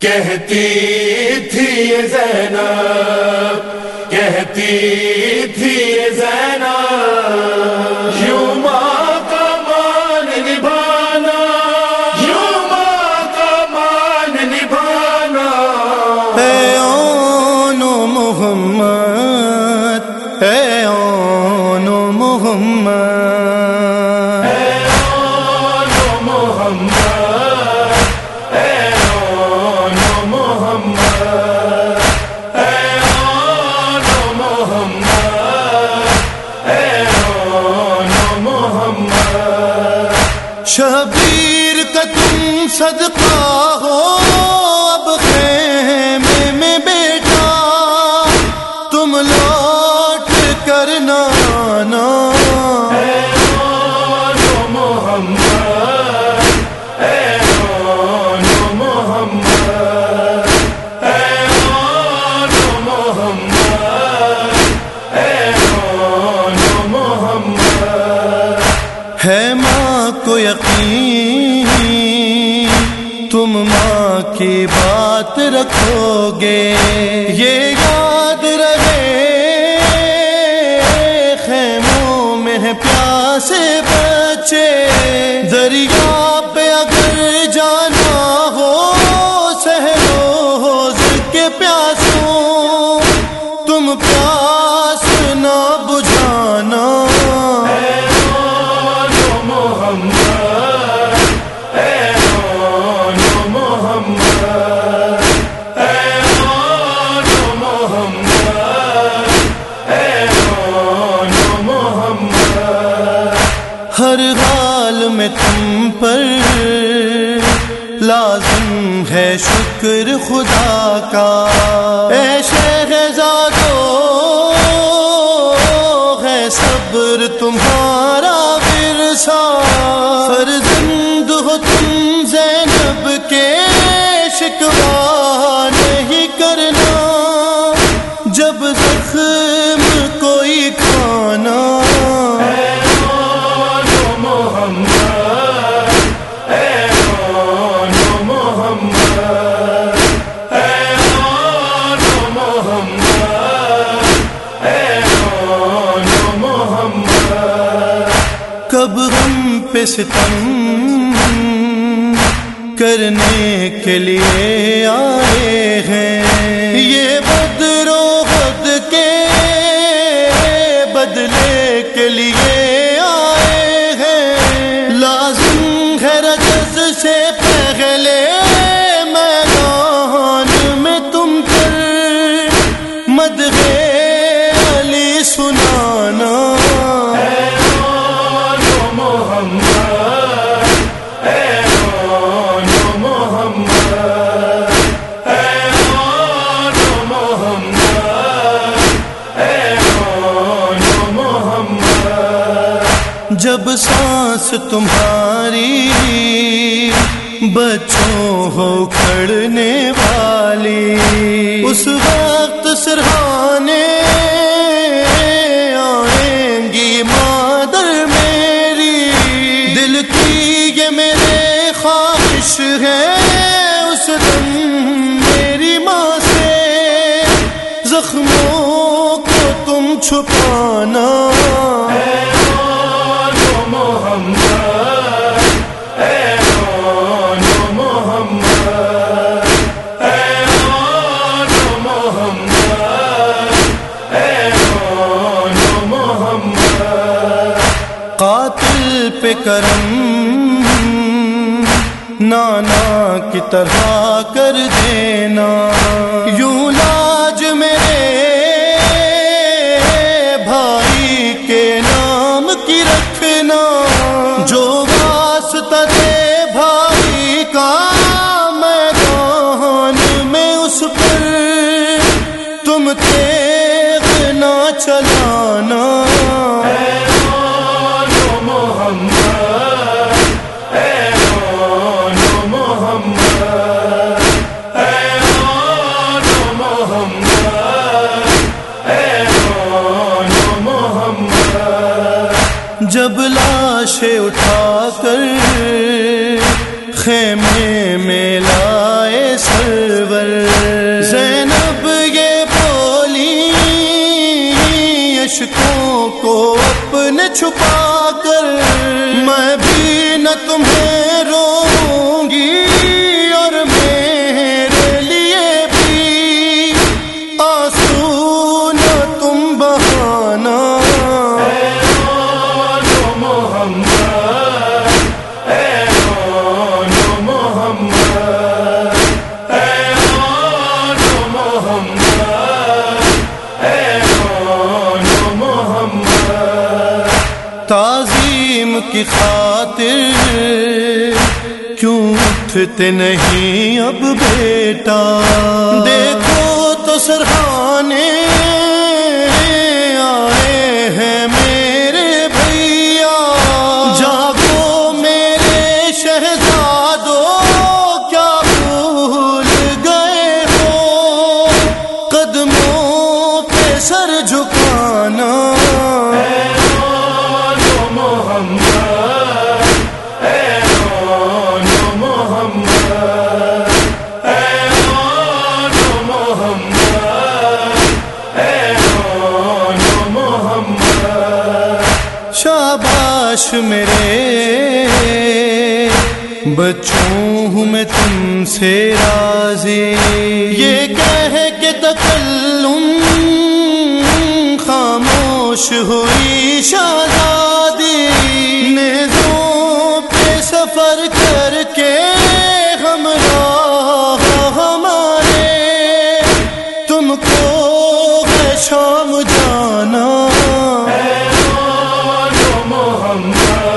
کہتی تھی زینب کہتی تھی زینب شبیر کا تم صدقہ ہو ہے ماں کو یقین، تم ماں کی بات رکھو گے یہ یاد رہے۔ خیموں میں پیاسے بچے، دریا ہے شکر خدا کا۔ اے شہزاد اب ہم پہ ستم کرنے کے لیے آئے ہیں۔ یہ بدرو خود کے بدلے کے لیے جب سانس تمہاری بچوں ہو کھڑنے والی، اس وقت سرحانے آئیں گی مادر میری۔ دل کی یہ میرے خواہش ہے، اس دم میری ماں سے زخموں کو تم چھپانا۔ پہ کرم نانا کی طرح کر دینا۔ یوں جب لاشیں اٹھا کر خیمے میں لائے سرور۔ زینب یہ بولی اشکوں کو اپنے چھپا کر، میں بھی نہ تمہیں تعظیم کی خاطر کیوں اٹھتے نہیں اب بیٹا؟ بچوں ہوں میں تم سے راضی۔ یہ کہہ کے تکلم خاموش ہوئی شادی نے دو پہ سفر کر کے ہمراہ ہمارے۔ تم کو شام جانا۔ محمد۔